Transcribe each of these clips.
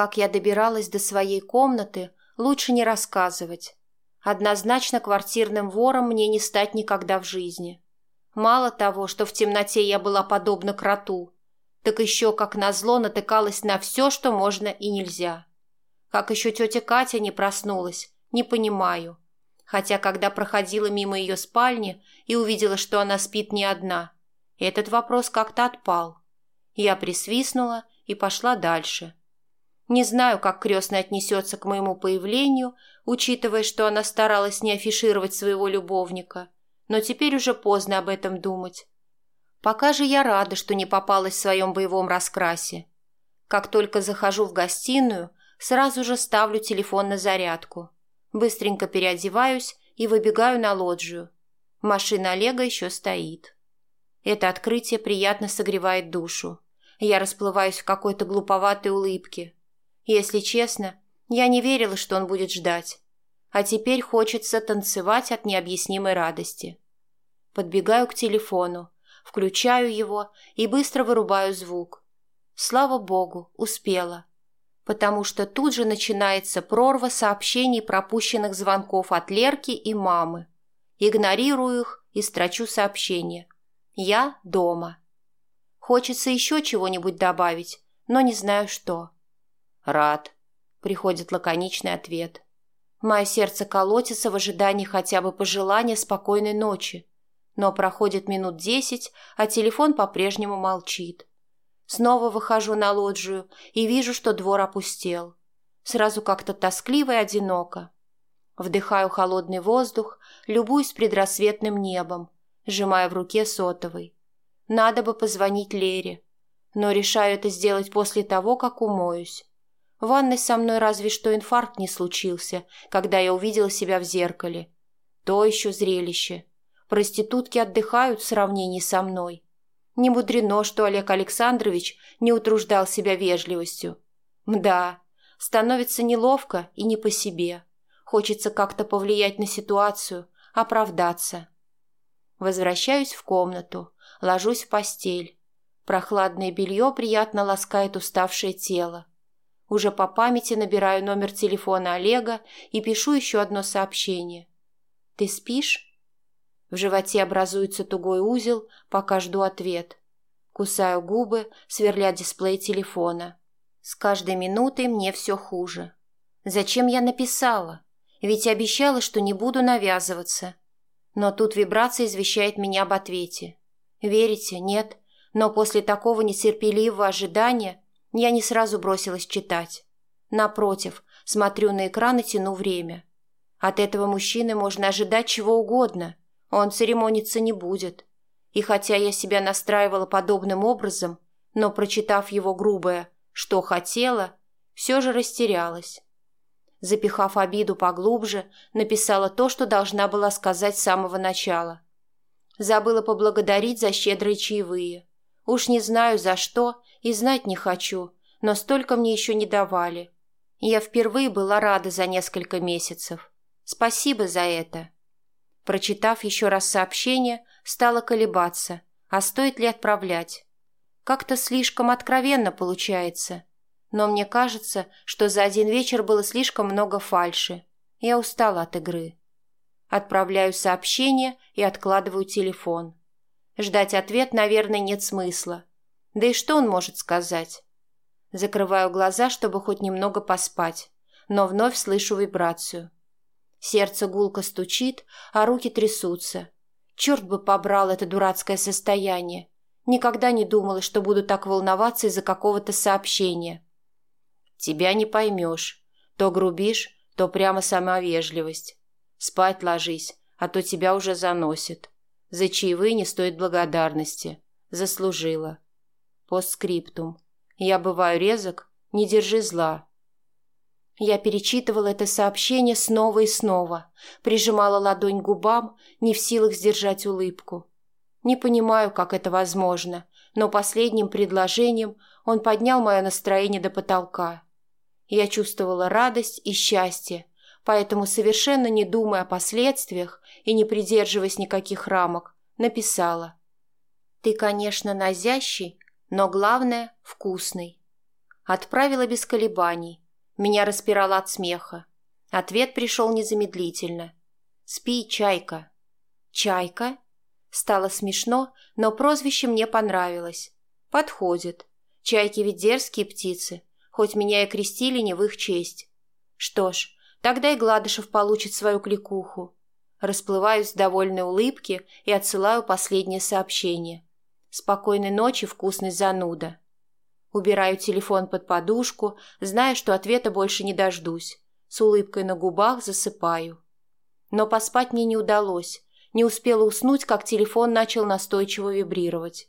Как я добиралась до своей комнаты, лучше не рассказывать. Однозначно квартирным вором мне не стать никогда в жизни. Мало того, что в темноте я была подобна кроту, так еще, как назло, натыкалась на все, что можно и нельзя. Как еще тетя Катя не проснулась, не понимаю. Хотя, когда проходила мимо ее спальни и увидела, что она спит не одна, этот вопрос как-то отпал. Я присвистнула и пошла дальше. Не знаю, как крестная отнесется к моему появлению, учитывая, что она старалась не афишировать своего любовника, но теперь уже поздно об этом думать. Пока же я рада, что не попалась в своем боевом раскрасе. Как только захожу в гостиную, сразу же ставлю телефон на зарядку. Быстренько переодеваюсь и выбегаю на лоджию. Машина Олега еще стоит. Это открытие приятно согревает душу. Я расплываюсь в какой-то глуповатой улыбке. Если честно, я не верила, что он будет ждать. А теперь хочется танцевать от необъяснимой радости. Подбегаю к телефону, включаю его и быстро вырубаю звук. Слава богу, успела. Потому что тут же начинается прорва сообщений пропущенных звонков от Лерки и мамы. Игнорирую их и строчу сообщение. Я дома. Хочется еще чего-нибудь добавить, но не знаю что. «Рад», — приходит лаконичный ответ. Мое сердце колотится в ожидании хотя бы пожелания спокойной ночи. Но проходит минут десять, а телефон по-прежнему молчит. Снова выхожу на лоджию и вижу, что двор опустел. Сразу как-то тоскливо и одиноко. Вдыхаю холодный воздух, любуюсь предрассветным небом, сжимая в руке сотовый. Надо бы позвонить Лере, но решаю это сделать после того, как умоюсь. В ванной со мной разве что инфаркт не случился, когда я увидела себя в зеркале. То еще зрелище. Проститутки отдыхают в сравнении со мной. Не мудрено, что Олег Александрович не утруждал себя вежливостью. Мда, становится неловко и не по себе. Хочется как-то повлиять на ситуацию, оправдаться. Возвращаюсь в комнату, ложусь в постель. Прохладное белье приятно ласкает уставшее тело. Уже по памяти набираю номер телефона Олега и пишу еще одно сообщение. «Ты спишь?» В животе образуется тугой узел, пока жду ответ. Кусаю губы, сверля дисплей телефона. С каждой минутой мне все хуже. Зачем я написала? Ведь обещала, что не буду навязываться. Но тут вибрация извещает меня об ответе. Верите? Нет. Но после такого нетерпеливого ожидания я не сразу бросилась читать. Напротив, смотрю на экран и тяну время. От этого мужчины можно ожидать чего угодно. Он церемониться не будет. И хотя я себя настраивала подобным образом, но, прочитав его грубое «что хотела», все же растерялась. Запихав обиду поглубже, написала то, что должна была сказать с самого начала. Забыла поблагодарить за щедрые чаевые. Уж не знаю за что и знать не хочу, но столько мне еще не давали. Я впервые была рада за несколько месяцев. Спасибо за это. Прочитав еще раз сообщение, стала колебаться, а стоит ли отправлять. Как-то слишком откровенно получается. Но мне кажется, что за один вечер было слишком много фальши. Я устала от игры. Отправляю сообщение и откладываю телефон. Ждать ответ, наверное, нет смысла. Да и что он может сказать? Закрываю глаза, чтобы хоть немного поспать, но вновь слышу вибрацию. Сердце гулко стучит, а руки трясутся. Черт бы побрал это дурацкое состояние. Никогда не думала, что буду так волноваться из-за какого-то сообщения. Тебя не поймешь. То грубишь, то прямо сама вежливость. Спать ложись, а то тебя уже заносит. За чаевые не стоит благодарности. Заслужила. Постскриптум. Я бываю резок, не держи зла. Я перечитывала это сообщение снова и снова, прижимала ладонь к губам, не в силах сдержать улыбку. Не понимаю, как это возможно, но последним предложением он поднял мое настроение до потолка. Я чувствовала радость и счастье, поэтому, совершенно не думая о последствиях и не придерживаясь никаких рамок, написала. «Ты, конечно, назящий, но главное – вкусный. Отправила без колебаний. Меня распирало от смеха. Ответ пришел незамедлительно. «Спи, чайка». «Чайка?» Стало смешно, но прозвище мне понравилось. Подходит. Чайки ведь дерзкие птицы, хоть меня и крестили не в их честь. Что ж, тогда и Гладышев получит свою кликуху. Расплываюсь в довольной улыбке и отсылаю последнее сообщение. Спокойной ночи, вкусный зануда. Убираю телефон под подушку, зная, что ответа больше не дождусь. С улыбкой на губах засыпаю. Но поспать мне не удалось. Не успела уснуть, как телефон начал настойчиво вибрировать.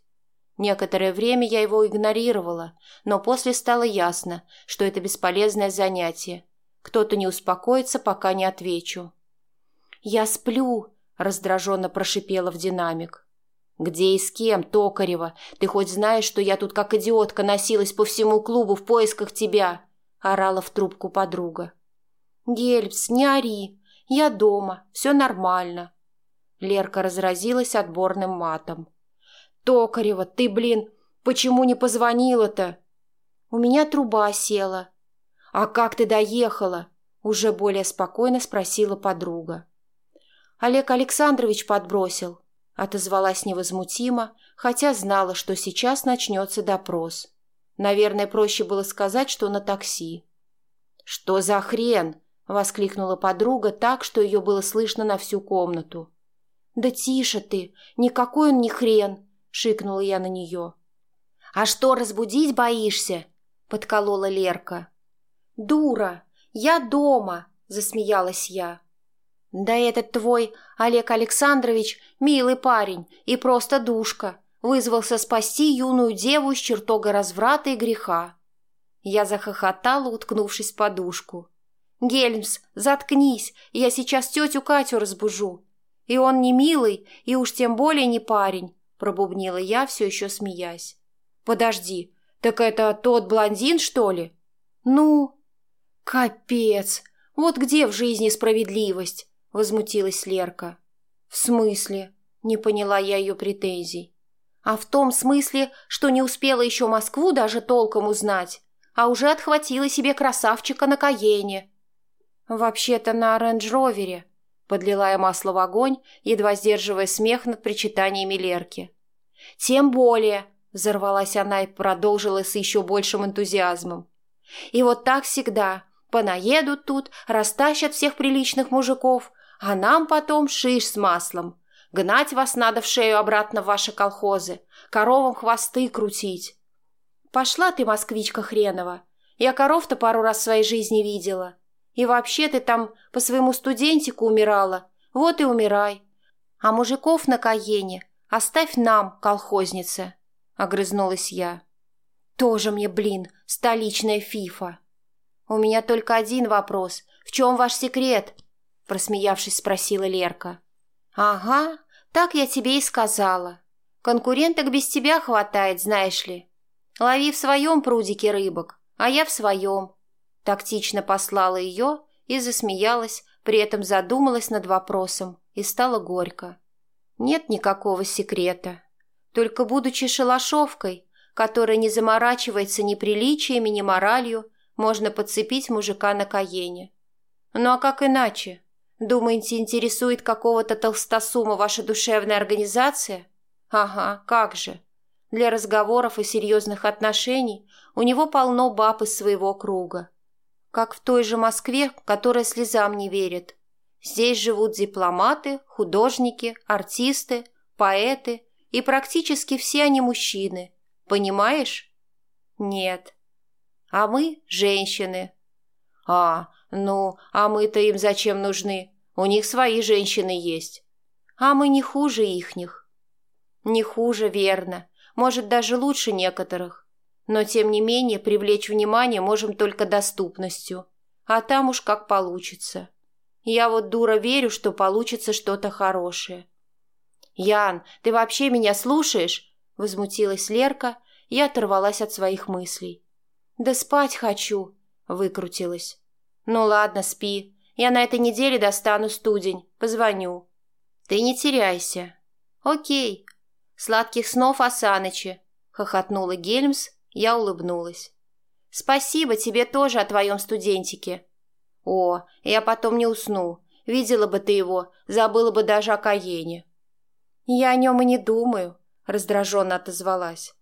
Некоторое время я его игнорировала, но после стало ясно, что это бесполезное занятие. Кто-то не успокоится, пока не отвечу. «Я сплю», — раздраженно прошипела в динамик. «Где и с кем, Токарева? Ты хоть знаешь, что я тут как идиотка носилась по всему клубу в поисках тебя?» — орала в трубку подруга. «Гельпс, не ори. Я дома. Все нормально». Лерка разразилась отборным матом. «Токарева, ты, блин, почему не позвонила-то?» «У меня труба села». «А как ты доехала?» Уже более спокойно спросила подруга. Олег Александрович подбросил. Отозвалась невозмутимо, хотя знала, что сейчас начнется допрос. Наверное, проще было сказать, что на такси. «Что за хрен?» — воскликнула подруга так, что ее было слышно на всю комнату. «Да тише ты! Никакой он не хрен!» — шикнула я на нее. «А что, разбудить боишься?» — подколола Лерка. «Дура! Я дома!» — засмеялась я. «Да этот твой Олег Александрович милый парень и просто душка, вызвался спасти юную деву с чертога разврата и греха». Я захохотала, уткнувшись в подушку. «Гельмс, заткнись, я сейчас тетю Катю разбужу. И он не милый, и уж тем более не парень пробубнила я, все еще смеясь. «Подожди, так это тот блондин, что ли?» «Ну?» «Капец! Вот где в жизни справедливость?» — возмутилась Лерка. «В смысле?» — не поняла я ее претензий. «А в том смысле, что не успела еще Москву даже толком узнать, а уже отхватила себе красавчика на Каене». «Вообще-то на рейндж-ровере», Подлила я масло в огонь, едва сдерживая смех над причитаниями Лерки. «Тем более!» – взорвалась она и продолжила с еще большим энтузиазмом. «И вот так всегда. Понаедут тут, растащат всех приличных мужиков, а нам потом шиш с маслом. Гнать вас надо в шею обратно в ваши колхозы, коровам хвосты крутить». «Пошла ты, москвичка хренова. Я коров-то пару раз в своей жизни видела. И вообще ты там по своему студентику умирала. Вот и умирай. А мужиков на Каене оставь нам, колхозница, — огрызнулась я. Тоже мне, блин, столичная фифа. У меня только один вопрос. В чем ваш секрет? Просмеявшись, спросила Лерка. Ага, так я тебе и сказала. Конкуренток без тебя хватает, знаешь ли. Лови в своем прудике рыбок, а я в своем. Тактично послала ее и засмеялась, при этом задумалась над вопросом и стало горько. Нет никакого секрета. Только будучи шалашовкой, которая не заморачивается ни приличиями, ни моралью, можно подцепить мужика на Каене. Ну а как иначе? Думаете, интересует какого-то толстосума ваша душевная организация? Ага, как же. Для разговоров и серьезных отношений у него полно баб из своего круга как в той же Москве, которая слезам не верит. Здесь живут дипломаты, художники, артисты, поэты, и практически все они мужчины. Понимаешь? Нет. А мы – женщины. А, ну, а мы-то им зачем нужны? У них свои женщины есть. А мы не хуже ихних. Не хуже, верно. Может, даже лучше некоторых. Но, тем не менее, привлечь внимание можем только доступностью. А там уж как получится. Я вот дура верю, что получится что-то хорошее. «Ян, ты вообще меня слушаешь?» – возмутилась Лерка и оторвалась от своих мыслей. «Да спать хочу», – выкрутилась. «Ну ладно, спи. Я на этой неделе достану студень. Позвоню». «Ты не теряйся». «Окей. Сладких снов, Асанычи», – хохотнула Гельмс я улыбнулась. Спасибо тебе тоже о твоем студентике. О, я потом не усну. Видела бы ты его, забыла бы даже о Каене. Я о нем и не думаю, раздраженно отозвалась.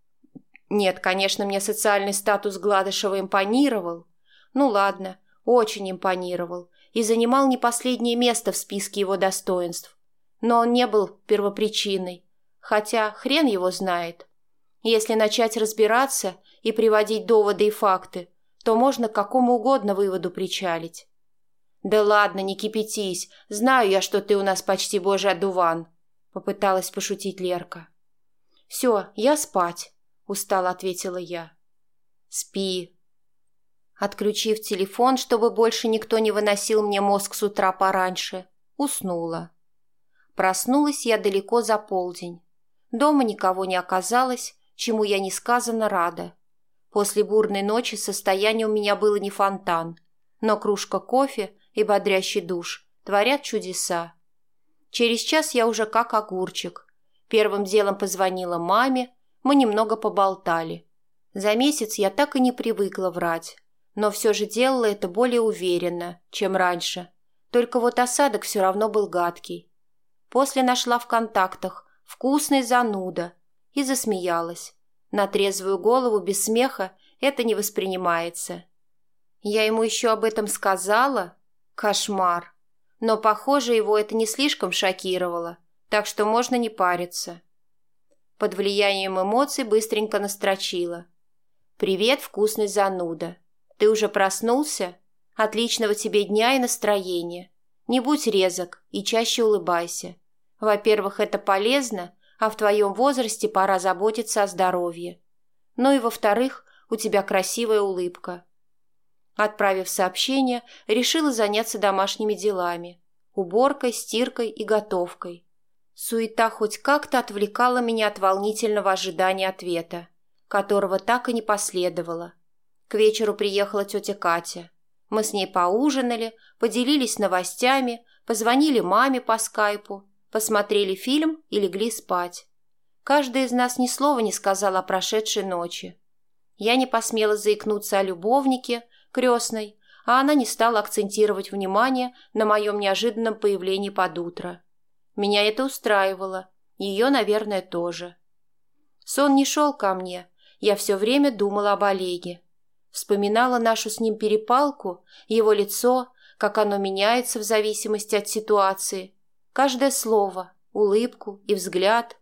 Нет, конечно, мне социальный статус Гладышева импонировал. Ну ладно, очень импонировал и занимал не последнее место в списке его достоинств. Но он не был первопричиной, хотя хрен его знает. Если начать разбираться и приводить доводы и факты, то можно к какому угодно выводу причалить. «Да ладно, не кипятись. Знаю я, что ты у нас почти божий одуван», — попыталась пошутить Лерка. «Все, я спать», — устало ответила я. «Спи». Отключив телефон, чтобы больше никто не выносил мне мозг с утра пораньше, уснула. Проснулась я далеко за полдень. Дома никого не оказалось, чему я несказанно рада. После бурной ночи состояние у меня было не фонтан, но кружка кофе и бодрящий душ творят чудеса. Через час я уже как огурчик. Первым делом позвонила маме, мы немного поболтали. За месяц я так и не привыкла врать, но все же делала это более уверенно, чем раньше. Только вот осадок все равно был гадкий. После нашла в контактах «вкусный зануда» и засмеялась. На трезвую голову без смеха это не воспринимается. Я ему еще об этом сказала? Кошмар. Но, похоже, его это не слишком шокировало, так что можно не париться. Под влиянием эмоций быстренько настрочила. «Привет, вкусный зануда. Ты уже проснулся? Отличного тебе дня и настроения. Не будь резок и чаще улыбайся. Во-первых, это полезно, а в твоем возрасте пора заботиться о здоровье. Ну и во-вторых, у тебя красивая улыбка. Отправив сообщение, решила заняться домашними делами. Уборкой, стиркой и готовкой. Суета хоть как-то отвлекала меня от волнительного ожидания ответа, которого так и не последовало. К вечеру приехала тетя Катя. Мы с ней поужинали, поделились новостями, позвонили маме по скайпу, посмотрели фильм и легли спать. Каждый из нас ни слова не сказал о прошедшей ночи. Я не посмела заикнуться о любовнике, крестной, а она не стала акцентировать внимание на моем неожиданном появлении под утро. Меня это устраивало, ее, наверное, тоже. Сон не шел ко мне, я все время думала об Олеге. Вспоминала нашу с ним перепалку, его лицо, как оно меняется в зависимости от ситуации. Каждое слово, улыбку и взгляд.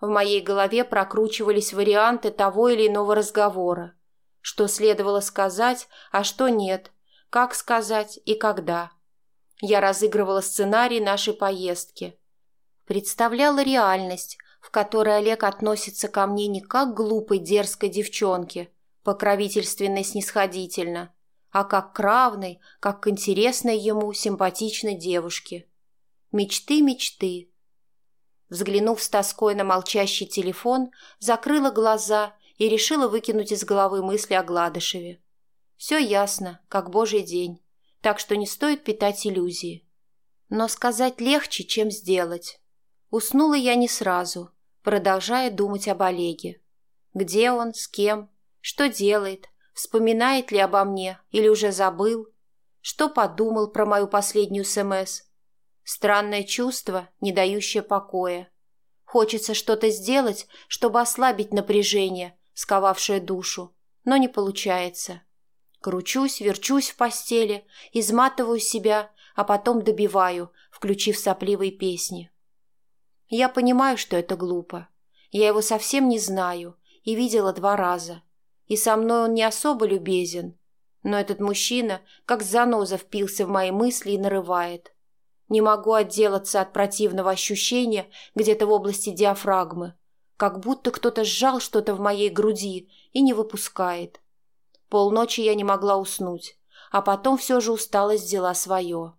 В моей голове прокручивались варианты того или иного разговора. Что следовало сказать, а что нет, как сказать и когда. Я разыгрывала сценарий нашей поездки. Представляла реальность, в которой Олег относится ко мне не как к глупой дерзкой девчонке, покровительственно и снисходительно, а как к равной, как к интересной ему симпатичной девушке. Мечты, мечты. Взглянув с тоской на молчащий телефон, закрыла глаза и решила выкинуть из головы мысли о Гладышеве. Все ясно, как божий день, так что не стоит питать иллюзии. Но сказать легче, чем сделать. Уснула я не сразу, продолжая думать об Олеге. Где он, с кем, что делает, вспоминает ли обо мне или уже забыл, что подумал про мою последнюю СМС. Странное чувство, не дающее покоя. Хочется что-то сделать, чтобы ослабить напряжение, сковавшее душу, но не получается. Кручусь, верчусь в постели, изматываю себя, а потом добиваю, включив сопливые песни. Я понимаю, что это глупо. Я его совсем не знаю и видела два раза. И со мной он не особо любезен. Но этот мужчина, как заноза, впился в мои мысли и нарывает. Не могу отделаться от противного ощущения где-то в области диафрагмы как будто кто-то сжал что-то в моей груди и не выпускает. Полночи я не могла уснуть, а потом все же усталость взяла свое.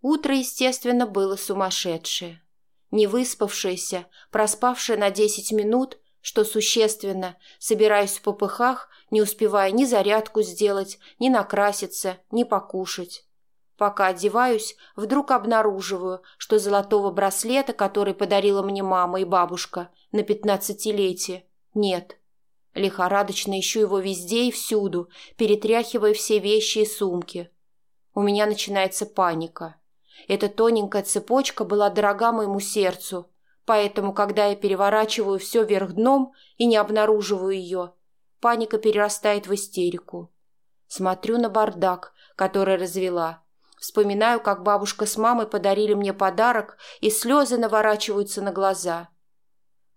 Утро, естественно, было сумасшедшее. Не выспавшееся, проспавшее на десять минут, что существенно, собираюсь в попыхах, не успевая ни зарядку сделать, ни накраситься, ни покушать. Пока одеваюсь, вдруг обнаруживаю, что золотого браслета, который подарила мне мама и бабушка на пятнадцатилетие, нет. Лихорадочно ищу его везде и всюду, перетряхивая все вещи и сумки. У меня начинается паника. Эта тоненькая цепочка была дорога моему сердцу, поэтому, когда я переворачиваю все вверх дном и не обнаруживаю ее, паника перерастает в истерику. Смотрю на бардак, который развела. Вспоминаю, как бабушка с мамой подарили мне подарок, и слезы наворачиваются на глаза.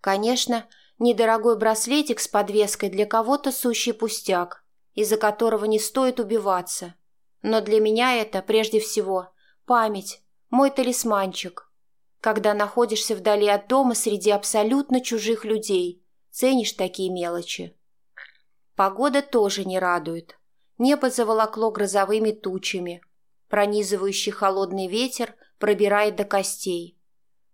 Конечно, недорогой браслетик с подвеской для кого-то сущий пустяк, из-за которого не стоит убиваться. Но для меня это, прежде всего, память, мой талисманчик. Когда находишься вдали от дома среди абсолютно чужих людей, ценишь такие мелочи. Погода тоже не радует. Небо заволокло грозовыми тучами. Пронизывающий холодный ветер пробирает до костей.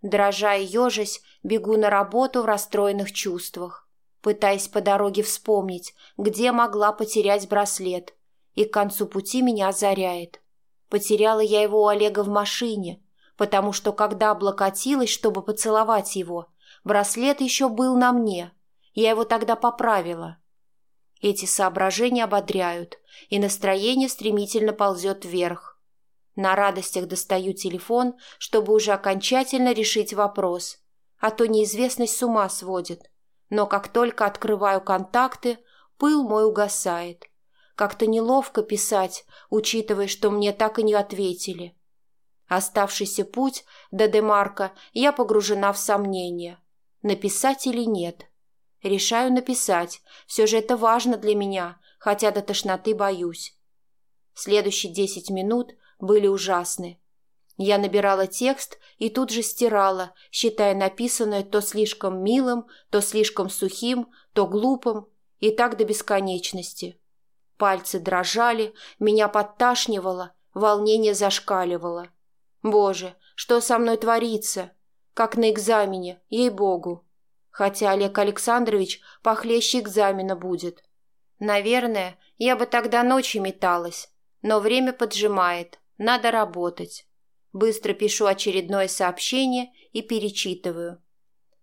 Дрожа и ежась, бегу на работу в расстроенных чувствах, пытаясь по дороге вспомнить, где могла потерять браслет, и к концу пути меня озаряет. Потеряла я его у Олега в машине, потому что когда облокотилась, чтобы поцеловать его, браслет еще был на мне. Я его тогда поправила. Эти соображения ободряют, и настроение стремительно ползет вверх. На радостях достаю телефон, чтобы уже окончательно решить вопрос, а то неизвестность с ума сводит. Но как только открываю контакты, пыл мой угасает. Как-то неловко писать, учитывая, что мне так и не ответили. Оставшийся путь до Демарка я погружена в сомнения. Написать или нет? Решаю написать, все же это важно для меня, хотя до тошноты боюсь. Следующие десять минут были ужасны. Я набирала текст и тут же стирала, считая написанное то слишком милым, то слишком сухим, то глупым, и так до бесконечности. Пальцы дрожали, меня подташнивало, волнение зашкаливало. Боже, что со мной творится? Как на экзамене, ей-богу. Хотя Олег Александрович похлеще экзамена будет. Наверное, я бы тогда ночью металась, но время поджимает, надо работать. Быстро пишу очередное сообщение и перечитываю.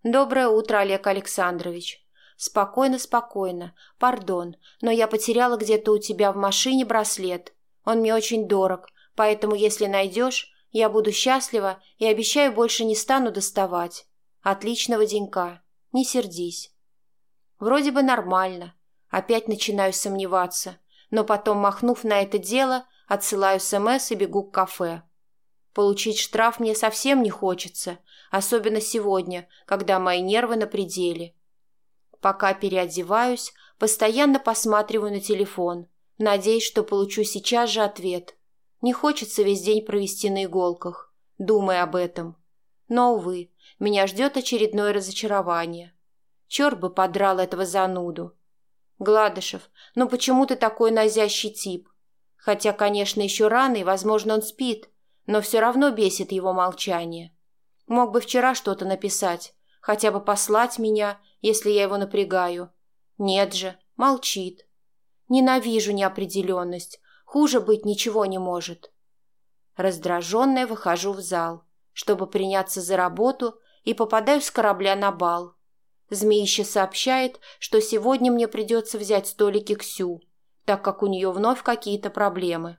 «Доброе утро, Олег Александрович. Спокойно, спокойно. Пардон, но я потеряла где-то у тебя в машине браслет. Он мне очень дорог, поэтому если найдешь, я буду счастлива и обещаю больше не стану доставать. Отличного денька. Не сердись». Вроде бы нормально. Опять начинаю сомневаться, но потом, махнув на это дело, отсылаю СМС и бегу к кафе. Получить штраф мне совсем не хочется, особенно сегодня, когда мои нервы на пределе. Пока переодеваюсь, постоянно посматриваю на телефон, надеясь, что получу сейчас же ответ. Не хочется весь день провести на иголках, думая об этом. Но, увы, меня ждет очередное разочарование. Черт бы подрал этого зануду. «Гладышев, ну почему ты такой назящий тип? Хотя, конечно, еще рано, и, возможно, он спит, но все равно бесит его молчание. Мог бы вчера что-то написать, хотя бы послать меня, если я его напрягаю. Нет же, молчит. Ненавижу неопределенность, хуже быть ничего не может». Раздраженная выхожу в зал, чтобы приняться за работу, и попадаю с корабля на бал. Змеище сообщает, что сегодня мне придется взять столики Ксю, так как у нее вновь какие-то проблемы.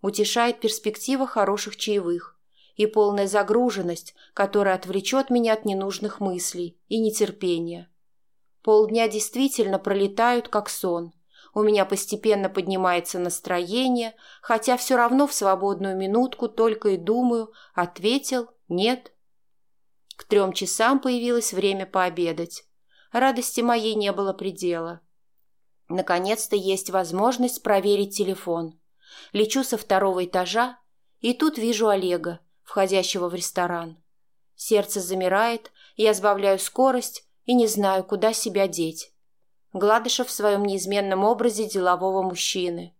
Утешает перспектива хороших чаевых и полная загруженность, которая отвлечет меня от ненужных мыслей и нетерпения. Полдня действительно пролетают, как сон. У меня постепенно поднимается настроение, хотя все равно в свободную минутку только и думаю, ответил, нет, к трем часам появилось время пообедать. Радости моей не было предела. Наконец-то есть возможность проверить телефон. Лечу со второго этажа, и тут вижу Олега, входящего в ресторан. Сердце замирает, я сбавляю скорость и не знаю, куда себя деть. Гладышев в своем неизменном образе делового мужчины.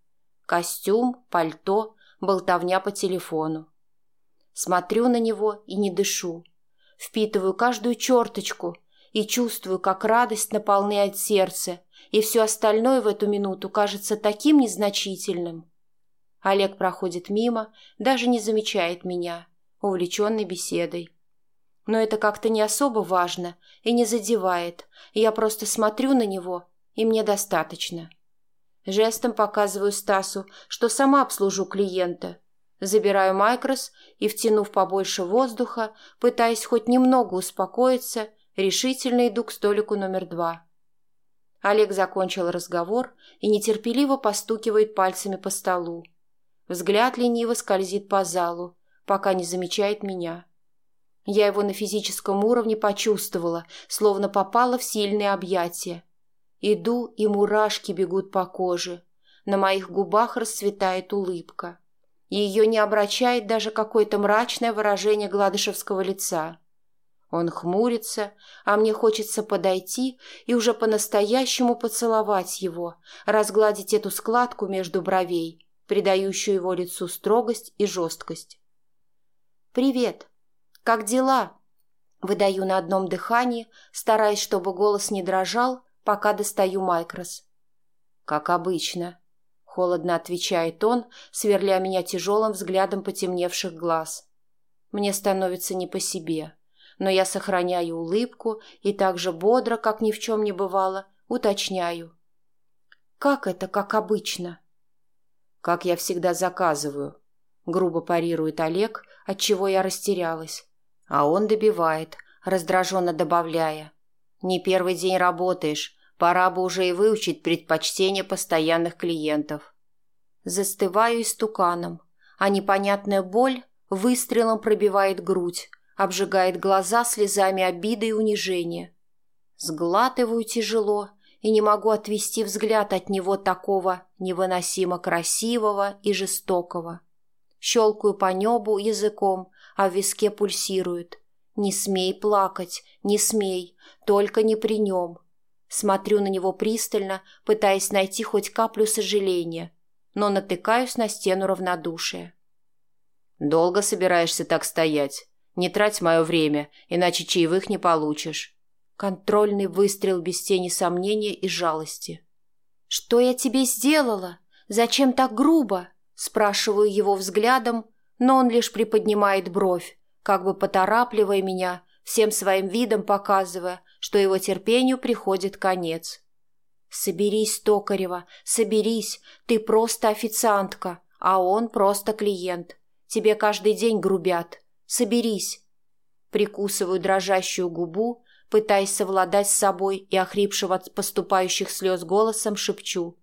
Костюм, пальто, болтовня по телефону. Смотрю на него и не дышу впитываю каждую черточку и чувствую, как радость наполняет сердце, и все остальное в эту минуту кажется таким незначительным. Олег проходит мимо, даже не замечает меня, увлеченный беседой. Но это как-то не особо важно и не задевает, я просто смотрю на него, и мне достаточно. Жестом показываю Стасу, что сама обслужу клиента. Забираю Майкрос и, втянув побольше воздуха, пытаясь хоть немного успокоиться, решительно иду к столику номер два. Олег закончил разговор и нетерпеливо постукивает пальцами по столу. Взгляд лениво скользит по залу, пока не замечает меня. Я его на физическом уровне почувствовала, словно попала в сильные объятия. Иду, и мурашки бегут по коже. На моих губах расцветает улыбка. Ее не обращает даже какое-то мрачное выражение гладышевского лица. Он хмурится, а мне хочется подойти и уже по-настоящему поцеловать его, разгладить эту складку между бровей, придающую его лицу строгость и жесткость. «Привет! Как дела?» Выдаю на одном дыхании, стараясь, чтобы голос не дрожал, пока достаю Майкрос. «Как обычно», — холодно отвечает он, сверля меня тяжелым взглядом потемневших глаз. Мне становится не по себе но я сохраняю улыбку и так же бодро, как ни в чем не бывало, уточняю. «Как это, как обычно?» «Как я всегда заказываю», — грубо парирует Олег, от чего я растерялась. А он добивает, раздраженно добавляя. «Не первый день работаешь, пора бы уже и выучить предпочтения постоянных клиентов». Застываю истуканом, а непонятная боль выстрелом пробивает грудь, обжигает глаза слезами обиды и унижения. Сглатываю тяжело и не могу отвести взгляд от него такого невыносимо красивого и жестокого. Щелкаю по небу языком, а в виске пульсирует. Не смей плакать, не смей, только не при нем. Смотрю на него пристально, пытаясь найти хоть каплю сожаления, но натыкаюсь на стену равнодушия. «Долго собираешься так стоять?» Не трать мое время, иначе чаевых не получишь. Контрольный выстрел без тени сомнения и жалости. «Что я тебе сделала? Зачем так грубо?» Спрашиваю его взглядом, но он лишь приподнимает бровь, как бы поторапливая меня, всем своим видом показывая, что его терпению приходит конец. «Соберись, Токарева, соберись, ты просто официантка, а он просто клиент. Тебе каждый день грубят. Соберись!» Прикусываю дрожащую губу, пытаясь совладать с собой и охрипшего от поступающих слез голосом шепчу.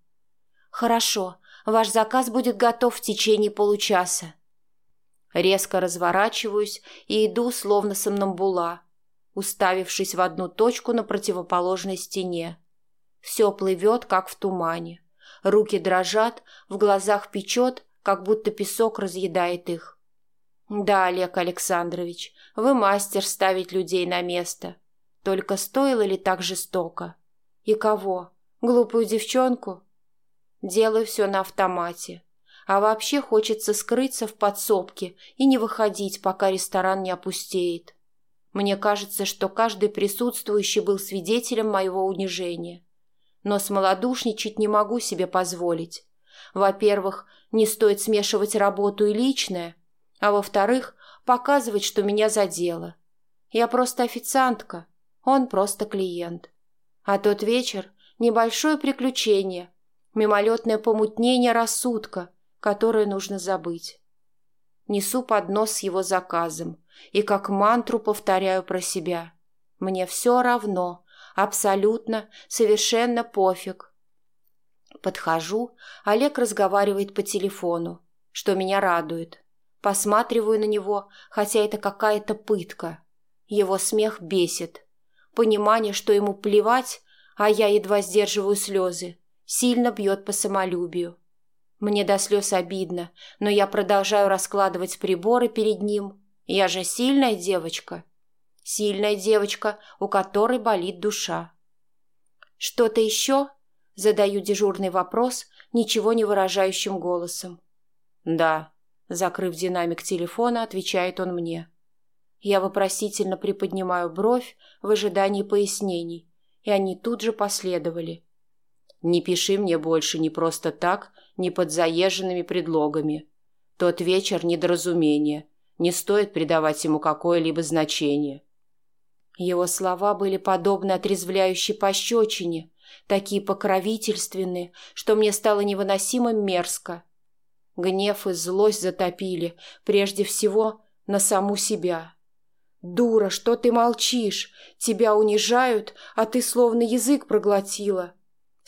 «Хорошо, ваш заказ будет готов в течение получаса». Резко разворачиваюсь и иду, словно сомнамбула, уставившись в одну точку на противоположной стене. Все плывет, как в тумане. Руки дрожат, в глазах печет, как будто песок разъедает их. «Да, Олег Александрович, вы мастер ставить людей на место. Только стоило ли так жестоко? И кого? Глупую девчонку?» Делаю все на автомате. А вообще хочется скрыться в подсобке и не выходить, пока ресторан не опустеет. Мне кажется, что каждый присутствующий был свидетелем моего унижения. Но смолодушничать не могу себе позволить. Во-первых, не стоит смешивать работу и личное, а во-вторых, показывать, что меня задело. Я просто официантка, он просто клиент. А тот вечер – небольшое приключение, мимолетное помутнение рассудка, которое нужно забыть. Несу поднос с его заказом и как мантру повторяю про себя. Мне все равно, абсолютно, совершенно пофиг. Подхожу, Олег разговаривает по телефону, что меня радует. Посматриваю на него, хотя это какая-то пытка. Его смех бесит. Понимание, что ему плевать, а я едва сдерживаю слезы, сильно бьет по самолюбию. Мне до слез обидно, но я продолжаю раскладывать приборы перед ним. Я же сильная девочка. Сильная девочка, у которой болит душа. «Что-то еще?» – задаю дежурный вопрос, ничего не выражающим голосом. «Да», Закрыв динамик телефона, отвечает он мне. Я вопросительно приподнимаю бровь в ожидании пояснений, и они тут же последовали. «Не пиши мне больше ни просто так, ни под заезженными предлогами. Тот вечер – недоразумение. Не стоит придавать ему какое-либо значение». Его слова были подобны отрезвляющей пощечине, такие покровительственные, что мне стало невыносимо мерзко. Гнев и злость затопили, прежде всего, на саму себя. «Дура, что ты молчишь? Тебя унижают, а ты словно язык проглотила.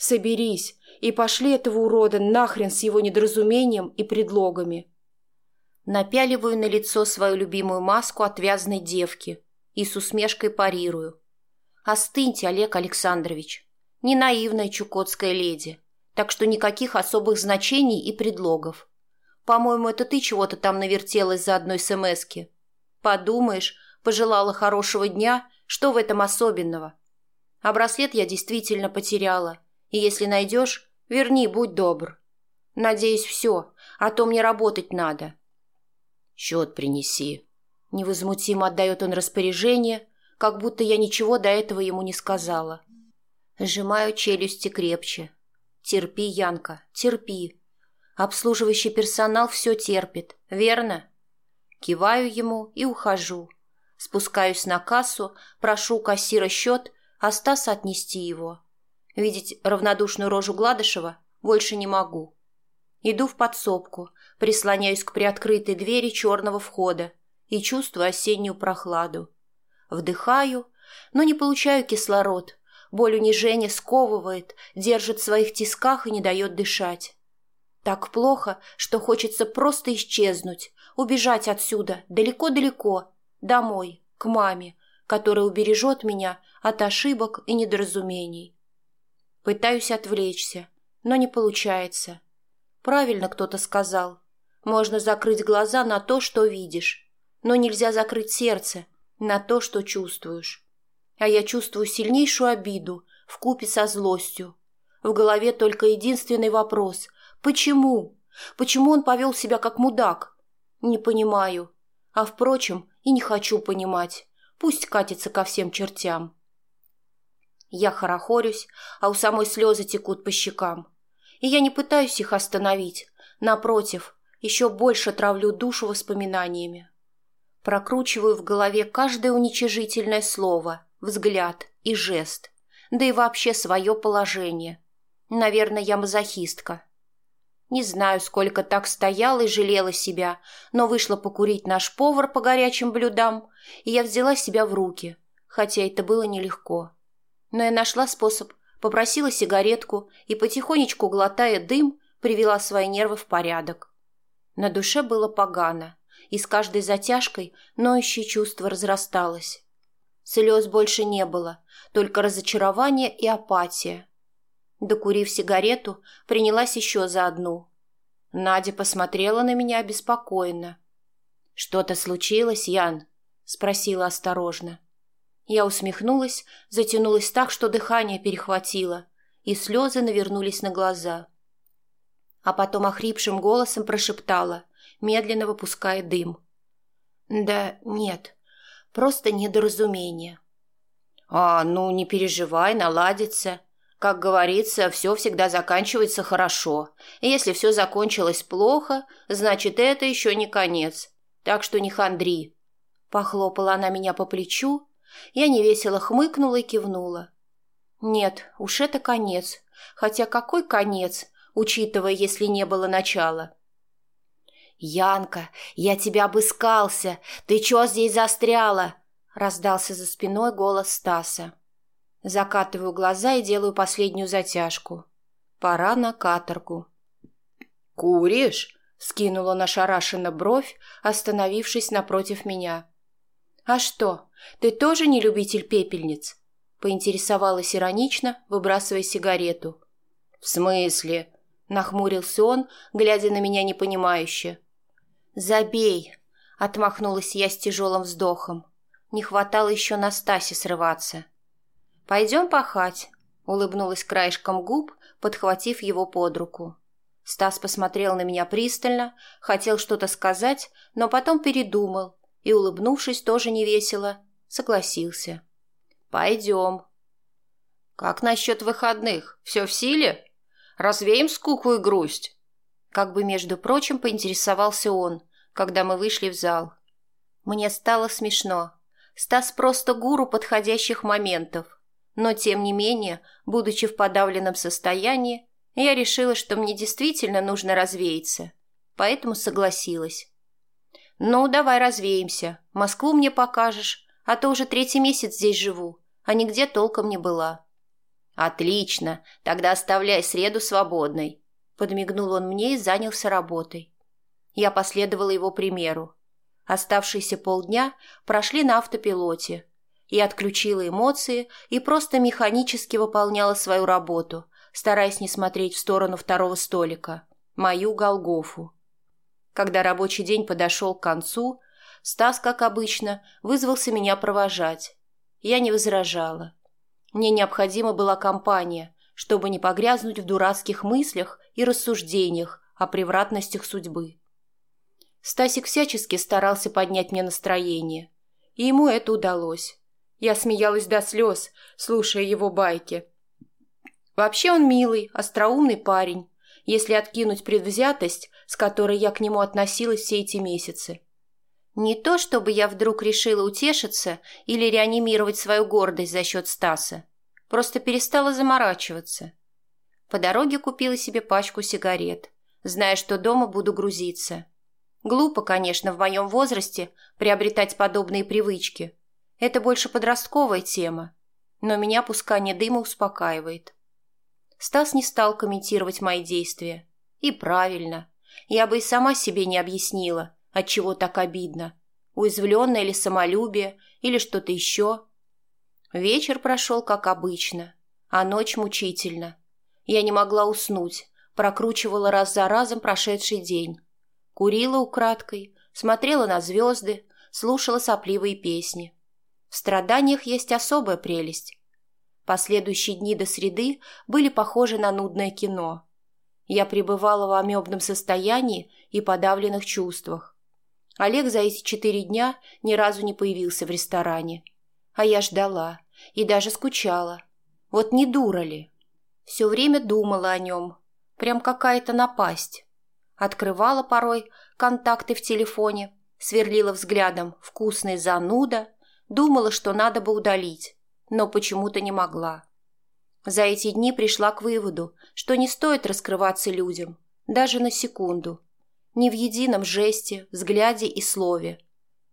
Соберись и пошли этого урода нахрен с его недоразумением и предлогами». Напяливаю на лицо свою любимую маску отвязной девки и с усмешкой парирую. «Остыньте, Олег Александрович. Не наивная чукотская леди, так что никаких особых значений и предлогов. По-моему, это ты чего-то там навертелась за одной смски. Подумаешь, пожелала хорошего дня, что в этом особенного? А браслет я действительно потеряла, и если найдешь, верни, будь добр. Надеюсь, все, а то мне работать надо». «Счет принеси». Невозмутимо отдает он распоряжение, как будто я ничего до этого ему не сказала. Сжимаю челюсти крепче. Терпи, Янка, терпи. Обслуживающий персонал все терпит, верно? Киваю ему и ухожу. Спускаюсь на кассу, прошу кассира счет, а Стаса отнести его. Видеть равнодушную рожу Гладышева больше не могу. Иду в подсобку, прислоняюсь к приоткрытой двери черного входа и чувствую осеннюю прохладу. Вдыхаю, но не получаю кислород. Боль унижения сковывает, держит в своих тисках и не дает дышать. Так плохо, что хочется просто исчезнуть, убежать отсюда, далеко-далеко, домой, к маме, которая убережет меня от ошибок и недоразумений. Пытаюсь отвлечься, но не получается. Правильно кто-то сказал. Можно закрыть глаза на то, что видишь, но нельзя закрыть сердце на то, что чувствуешь. А я чувствую сильнейшую обиду в купе со злостью. В голове только единственный вопрос – Почему? Почему он повел себя как мудак? Не понимаю. А, впрочем, и не хочу понимать. Пусть катится ко всем чертям. Я хорохорюсь, а у самой слезы текут по щекам. И я не пытаюсь их остановить. Напротив, еще больше травлю душу воспоминаниями. Прокручиваю в голове каждое уничижительное слово, взгляд и жест, да и вообще свое положение. Наверное, я мазохистка. Не знаю, сколько так стояла и жалела себя, но вышла покурить наш повар по горячим блюдам, и я взяла себя в руки, хотя это было нелегко. Но я нашла способ, попросила сигаретку и, потихонечку глотая дым, привела свои нервы в порядок. На душе было погано, и с каждой затяжкой ноющее чувство разрасталось. Слез больше не было, только разочарование и апатия. Докурив сигарету, принялась еще за одну. Надя посмотрела на меня обеспокоенно. «Что-то случилось, Ян?» — спросила осторожно. Я усмехнулась, затянулась так, что дыхание перехватило, и слезы навернулись на глаза. А потом охрипшим голосом прошептала, медленно выпуская дым. «Да нет, просто недоразумение». «А, ну, не переживай, наладится. Как говорится, все всегда заканчивается хорошо. Если все закончилось плохо, значит, это еще не конец. Так что не хандри. Похлопала она меня по плечу. Я невесело хмыкнула и кивнула. Нет, уж это конец. Хотя какой конец, учитывая, если не было начала? «Янка, я тебя обыскался! Ты чё здесь застряла?» — раздался за спиной голос Стаса. Закатываю глаза и делаю последнюю затяжку. Пора на каторгу. «Куришь?» — скинула нашарашенно бровь, остановившись напротив меня. «А что, ты тоже не любитель пепельниц?» — поинтересовалась иронично, выбрасывая сигарету. «В смысле?» — нахмурился он, глядя на меня непонимающе. «Забей!» — отмахнулась я с тяжелым вздохом. Не хватало еще на Стасе срываться. «Пойдем пахать», — улыбнулась краешком губ, подхватив его под руку. Стас посмотрел на меня пристально, хотел что-то сказать, но потом передумал и, улыбнувшись тоже невесело, согласился. «Пойдем». «Как насчет выходных? Все в силе? Развеем скуку и грусть?» Как бы, между прочим, поинтересовался он, когда мы вышли в зал. Мне стало смешно. Стас просто гуру подходящих моментов. Но, тем не менее, будучи в подавленном состоянии, я решила, что мне действительно нужно развеяться, поэтому согласилась. «Ну, давай развеемся. Москву мне покажешь, а то уже третий месяц здесь живу, а нигде толком не была». «Отлично, тогда оставляй среду свободной», — подмигнул он мне и занялся работой. Я последовала его примеру. Оставшиеся полдня прошли на автопилоте. И отключила эмоции и просто механически выполняла свою работу, стараясь не смотреть в сторону второго столика, мою Голгофу. Когда рабочий день подошел к концу, Стас, как обычно, вызвался меня провожать. Я не возражала. Мне необходима была компания, чтобы не погрязнуть в дурацких мыслях и рассуждениях о превратностях судьбы. Стасик всячески старался поднять мне настроение, и ему это удалось. Я смеялась до слез, слушая его байки. Вообще он милый, остроумный парень, если откинуть предвзятость, с которой я к нему относилась все эти месяцы. Не то, чтобы я вдруг решила утешиться или реанимировать свою гордость за счет Стаса. Просто перестала заморачиваться. По дороге купила себе пачку сигарет, зная, что дома буду грузиться. Глупо, конечно, в моем возрасте приобретать подобные привычки. Это больше подростковая тема, но меня пускание дыма успокаивает. Стас не стал комментировать мои действия. И правильно. Я бы и сама себе не объяснила, от чего так обидно. Уязвленное или самолюбие, или что-то еще. Вечер прошел, как обычно, а ночь мучительно. Я не могла уснуть, прокручивала раз за разом прошедший день. Курила украдкой, смотрела на звезды, слушала сопливые песни. В страданиях есть особая прелесть. Последующие дни до среды были похожи на нудное кино. Я пребывала в амебном состоянии и подавленных чувствах. Олег за эти четыре дня ни разу не появился в ресторане. А я ждала и даже скучала. Вот не дура ли? Все время думала о нем. Прям какая-то напасть. Открывала порой контакты в телефоне, сверлила взглядом вкусный зануда, думала, что надо бы удалить, но почему-то не могла. За эти дни пришла к выводу, что не стоит раскрываться людям, даже на секунду. Ни в едином жесте, взгляде и слове.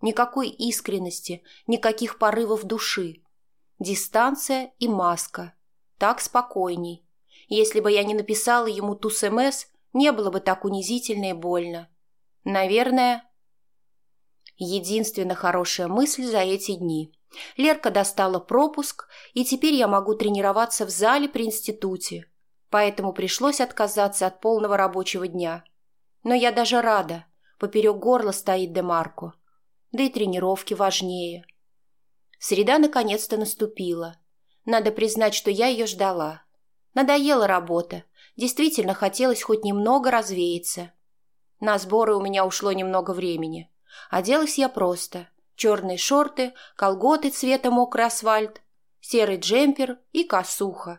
Никакой искренности, никаких порывов души. Дистанция и маска. Так спокойней. Если бы я не написала ему ту СМС, не было бы так унизительно и больно. Наверное... Единственная хорошая мысль за эти дни. Лерка достала пропуск, и теперь я могу тренироваться в зале при институте. Поэтому пришлось отказаться от полного рабочего дня. Но я даже рада. Поперек горла стоит Демарко. Да и тренировки важнее. Среда наконец-то наступила. Надо признать, что я ее ждала. Надоела работа. Действительно хотелось хоть немного развеяться. На сборы у меня ушло немного времени. Оделась я просто. Черные шорты, колготы цвета мокрый асфальт, серый джемпер и косуха.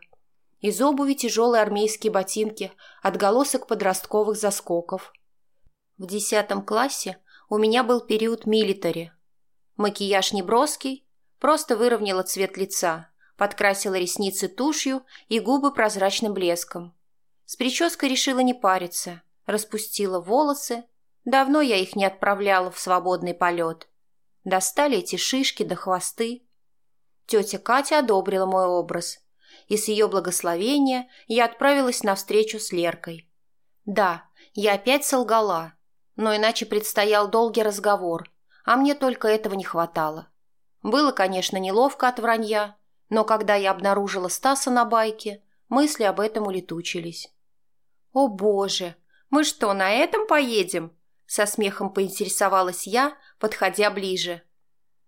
Из обуви тяжелые армейские ботинки, отголосок подростковых заскоков. В десятом классе у меня был период милитари. Макияж неброский, просто выровняла цвет лица, подкрасила ресницы тушью и губы прозрачным блеском. С прической решила не париться, распустила волосы. Давно я их не отправляла в свободный полет. Достали эти шишки до хвосты. Тетя Катя одобрила мой образ, и с ее благословения я отправилась на встречу с Леркой. Да, я опять солгала, но иначе предстоял долгий разговор, а мне только этого не хватало. Было, конечно, неловко от вранья, но когда я обнаружила Стаса на байке, мысли об этом улетучились. «О боже, мы что, на этом поедем?» Со смехом поинтересовалась я, подходя ближе.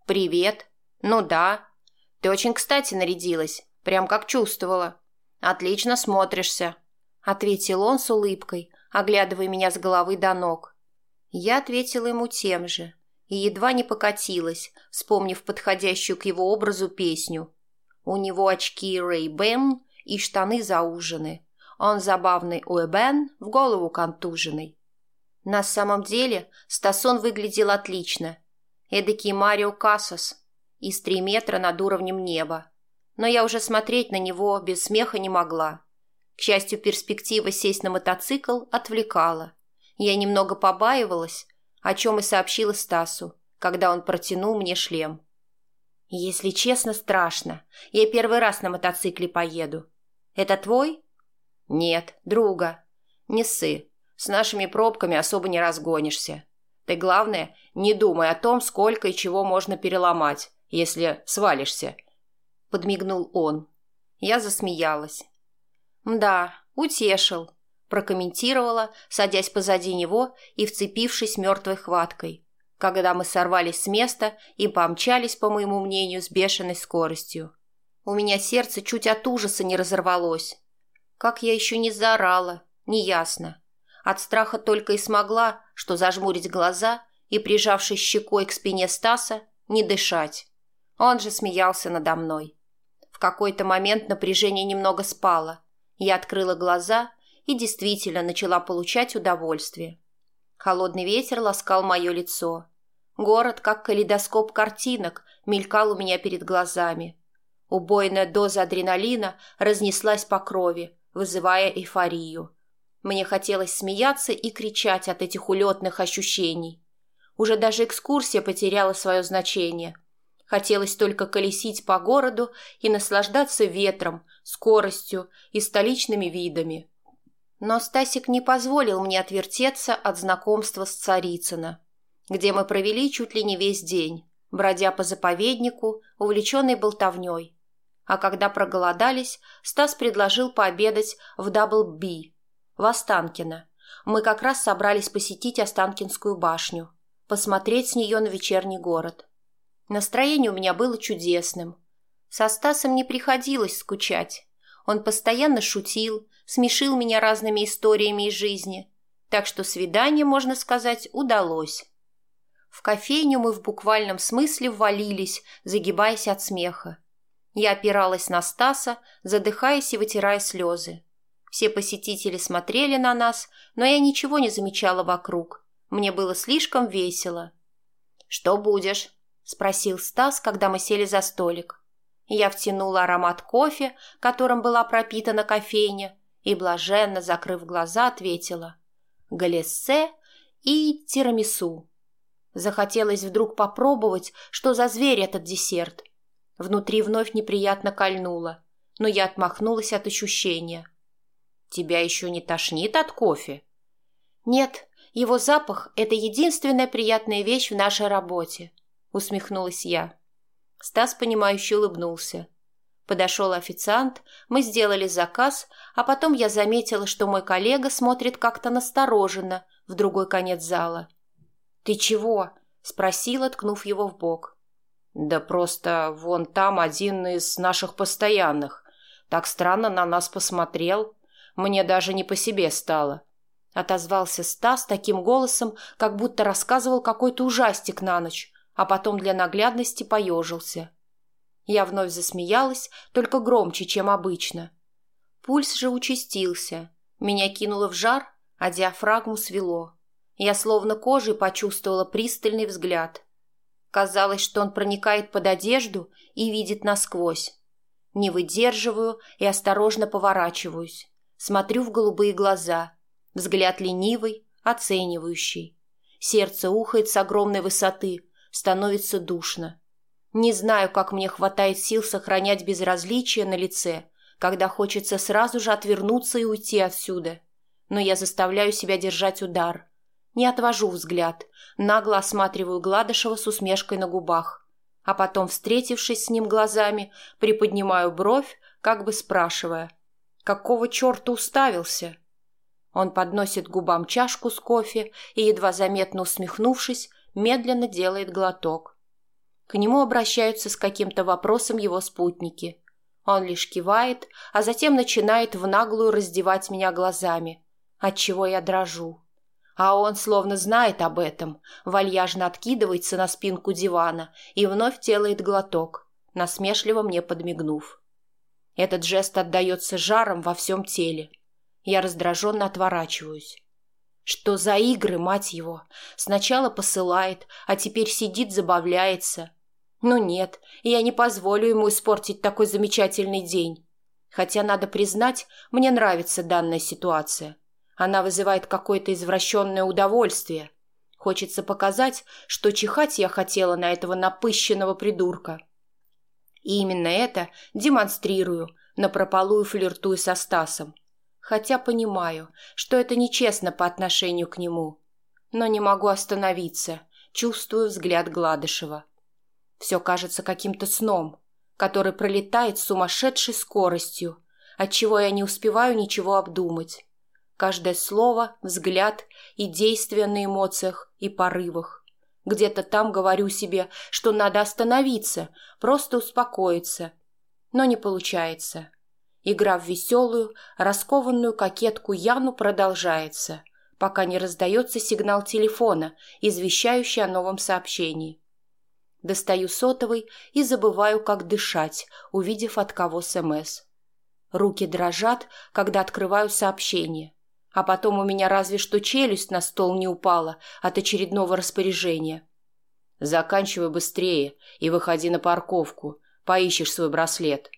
«Привет. Ну да. Ты очень кстати нарядилась, прям как чувствовала. Отлично смотришься», — ответил он с улыбкой, оглядывая меня с головы до ног. Я ответила ему тем же и едва не покатилась, вспомнив подходящую к его образу песню. У него очки Рэй Бен и штаны заужены. Он забавный уэбен, в голову контуженный. На самом деле Стасон выглядел отлично. Эдакий Марио Кассас из три метра над уровнем неба. но я уже смотреть на него без смеха не могла. К счастью, перспектива сесть на мотоцикл отвлекала. Я немного побаивалась, о чем и сообщила Стасу, когда он протянул мне шлем. «Если честно, страшно. Я первый раз на мотоцикле поеду. Это твой?» «Нет, друга. Не ссы. С нашими пробками особо не разгонишься. Ты, главное, не думай о том, сколько и чего можно переломать, если свалишься», — подмигнул он. Я засмеялась. «Да, утешил», — прокомментировала, садясь позади него и вцепившись мертвой хваткой, когда мы сорвались с места и помчались, по моему мнению, с бешеной скоростью. У меня сердце чуть от ужаса не разорвалось. Как я еще не заорала, неясно. От страха только и смогла, что зажмурить глаза и, прижавшись щекой к спине Стаса, не дышать. Он же смеялся надо мной. В какой-то момент напряжение немного спало, я открыла глаза и действительно начала получать удовольствие. Холодный ветер ласкал мое лицо. Город, как калейдоскоп картинок, мелькал у меня перед глазами. Убойная доза адреналина разнеслась по крови, вызывая эйфорию. Мне хотелось смеяться и кричать от этих улетных ощущений. Уже даже экскурсия потеряла свое значение. Хотелось только колесить по городу и наслаждаться ветром, скоростью и столичными видами. Но Стасик не позволил мне отвертеться от знакомства с Царицына, где мы провели чуть ли не весь день, бродя по заповеднику, увлеченной болтовней. А когда проголодались, Стас предложил пообедать в Дабл Би, в Останкино. Мы как раз собрались посетить Останкинскую башню, посмотреть с нее на вечерний город. Настроение у меня было чудесным. Со Стасом не приходилось скучать. Он постоянно шутил, смешил меня разными историями из жизни. Так что свидание, можно сказать, удалось. В кофейню мы в буквальном смысле ввалились, загибаясь от смеха. Я опиралась на Стаса, задыхаясь и вытирая слезы. Все посетители смотрели на нас, но я ничего не замечала вокруг. Мне было слишком весело. «Что будешь?» – спросил Стас, когда мы сели за столик. Я втянула аромат кофе, которым была пропитана кофейня, и, блаженно закрыв глаза, ответила «Галессе и тирамису». Захотелось вдруг попробовать, что за зверь этот десерт. Внутри вновь неприятно кольнуло, но я отмахнулась от ощущения. «Тебя еще не тошнит от кофе?» «Нет, его запах – это единственная приятная вещь в нашей работе», – усмехнулась я. Стас, понимающе улыбнулся. Подошел официант, мы сделали заказ, а потом я заметила, что мой коллега смотрит как-то настороженно в другой конец зала. «Ты чего?» – спросила, ткнув его в бок. «Да просто вон там один из наших постоянных. Так странно на нас посмотрел. Мне даже не по себе стало». Отозвался Стас таким голосом, как будто рассказывал какой-то ужастик на ночь а потом для наглядности поежился. Я вновь засмеялась, только громче, чем обычно. Пульс же участился, меня кинуло в жар, а диафрагму свело. Я словно кожей почувствовала пристальный взгляд. Казалось, что он проникает под одежду и видит насквозь. Не выдерживаю и осторожно поворачиваюсь. Смотрю в голубые глаза. Взгляд ленивый, оценивающий. Сердце ухает с огромной высоты, становится душно. Не знаю, как мне хватает сил сохранять безразличие на лице, когда хочется сразу же отвернуться и уйти отсюда. Но я заставляю себя держать удар. Не отвожу взгляд, нагло осматриваю Гладышева с усмешкой на губах. А потом, встретившись с ним глазами, приподнимаю бровь, как бы спрашивая, «Какого черта уставился?» Он подносит губам чашку с кофе и, едва заметно усмехнувшись, медленно делает глоток. К нему обращаются с каким-то вопросом его спутники. Он лишь кивает, а затем начинает в наглую раздевать меня глазами, отчего я дрожу. А он словно знает об этом, вальяжно откидывается на спинку дивана и вновь делает глоток, насмешливо мне подмигнув. Этот жест отдается жаром во всем теле. Я раздраженно отворачиваюсь. Что за игры, мать его? Сначала посылает, а теперь сидит, забавляется. Ну нет, я не позволю ему испортить такой замечательный день. Хотя, надо признать, мне нравится данная ситуация. Она вызывает какое-то извращенное удовольствие. Хочется показать, что чихать я хотела на этого напыщенного придурка. И именно это демонстрирую, напропалую флиртую со Стасом. Хотя понимаю, что это нечестно по отношению к нему. Но не могу остановиться, чувствую взгляд Гладышева. Все кажется каким-то сном, который пролетает с сумасшедшей скоростью, отчего я не успеваю ничего обдумать. Каждое слово, взгляд и действие на эмоциях и порывах. Где-то там говорю себе, что надо остановиться, просто успокоиться. Но не получается. Игра в веселую, раскованную кокетку Яну продолжается, пока не раздается сигнал телефона, извещающий о новом сообщении. Достаю сотовый и забываю, как дышать, увидев от кого СМС. Руки дрожат, когда открываю сообщение. А потом у меня разве что челюсть на стол не упала от очередного распоряжения. Заканчивай быстрее и выходи на парковку. Поищешь свой браслет.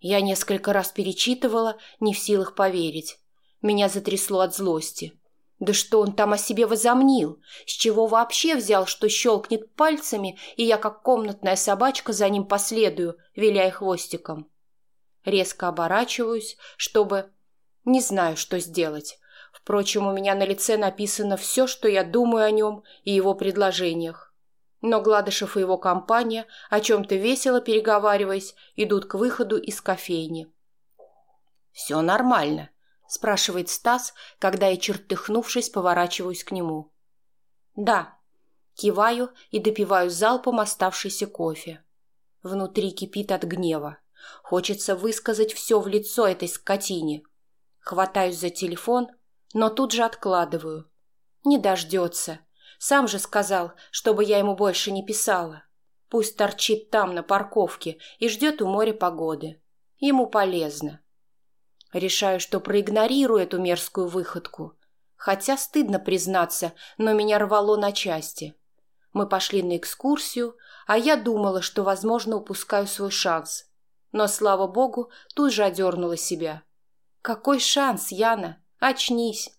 Я несколько раз перечитывала, не в силах поверить. Меня затрясло от злости. Да что он там о себе возомнил? С чего вообще взял, что щелкнет пальцами, и я, как комнатная собачка, за ним последую, виляя хвостиком? Резко оборачиваюсь, чтобы... Не знаю, что сделать. Впрочем, у меня на лице написано все, что я думаю о нем и его предложениях. Но Гладышев и его компания, о чем-то весело переговариваясь, идут к выходу из кофейни. «Все нормально», – спрашивает Стас, когда я, чертыхнувшись, поворачиваюсь к нему. «Да». Киваю и допиваю залпом оставшийся кофе. Внутри кипит от гнева. Хочется высказать все в лицо этой скотине. Хватаюсь за телефон, но тут же откладываю. Не дождется. Сам же сказал, чтобы я ему больше не писала. Пусть торчит там, на парковке, и ждет у моря погоды. Ему полезно. Решаю, что проигнорирую эту мерзкую выходку. Хотя стыдно признаться, но меня рвало на части. Мы пошли на экскурсию, а я думала, что, возможно, упускаю свой шанс но, слава богу, тут же одернула себя. «Какой шанс, Яна? Очнись!»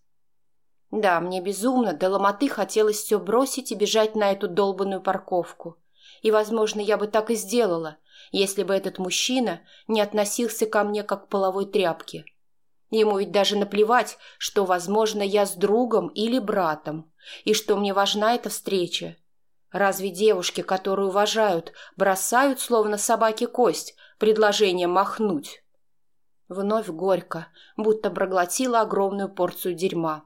Да, мне безумно до ломоты хотелось все бросить и бежать на эту долбанную парковку. И, возможно, я бы так и сделала, если бы этот мужчина не относился ко мне как к половой тряпке. Ему ведь даже наплевать, что, возможно, я с другом или братом, и что мне важна эта встреча. Разве девушки, которые уважают, бросают, словно собаки, кость, предложение махнуть. Вновь горько, будто проглотила огромную порцию дерьма.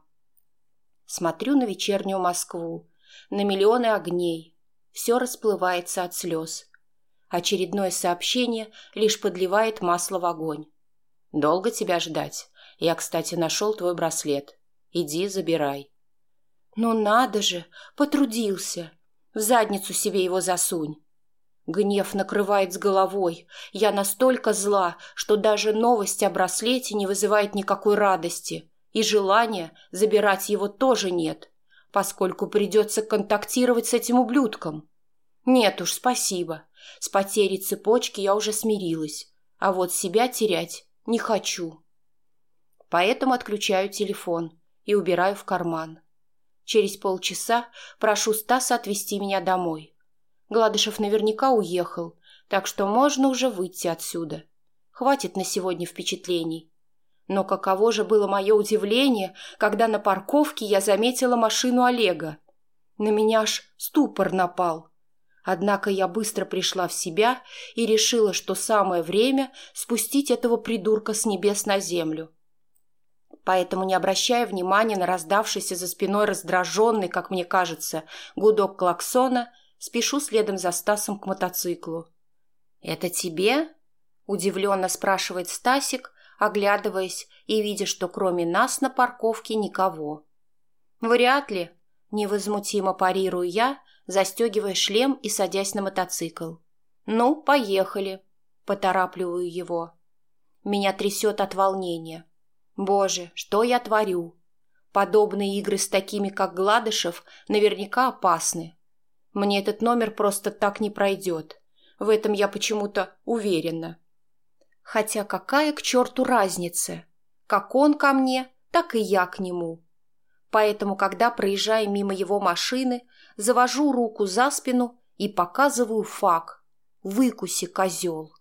Смотрю на вечернюю Москву, на миллионы огней. Все расплывается от слез. Очередное сообщение лишь подливает масло в огонь. «Долго тебя ждать? Я, кстати, нашел твой браслет. Иди, забирай». «Ну надо же! Потрудился! В задницу себе его засунь!» Гнев накрывает с головой. Я настолько зла, что даже новость о браслете не вызывает никакой радости. И желания забирать его тоже нет, поскольку придется контактировать с этим ублюдком. Нет уж, спасибо. С потерей цепочки я уже смирилась. А вот себя терять не хочу. Поэтому отключаю телефон и убираю в карман. Через полчаса прошу Стаса отвезти меня домой. Гладышев наверняка уехал, так что можно уже выйти отсюда. Хватит на сегодня впечатлений. Но каково же было мое удивление, когда на парковке я заметила машину Олега. На меня аж ступор напал. Однако я быстро пришла в себя и решила, что самое время спустить этого придурка с небес на землю. Поэтому, не обращая внимания на раздавшийся за спиной раздраженный, как мне кажется, гудок клаксона, Спешу следом за Стасом к мотоциклу. «Это тебе?» – удивленно спрашивает Стасик, оглядываясь и видя, что кроме нас на парковке никого. «Вряд ли», – невозмутимо парирую я, застегивая шлем и садясь на мотоцикл. «Ну, поехали», – поторапливаю его. Меня трясет от волнения. «Боже, что я творю?» Подобные игры с такими, как Гладышев, наверняка опасны. Мне этот номер просто так не пройдет. В этом я почему-то уверена. Хотя какая к черту разница? Как он ко мне, так и я к нему. Поэтому, когда проезжаю мимо его машины, завожу руку за спину и показываю фак. Выкуси, козел.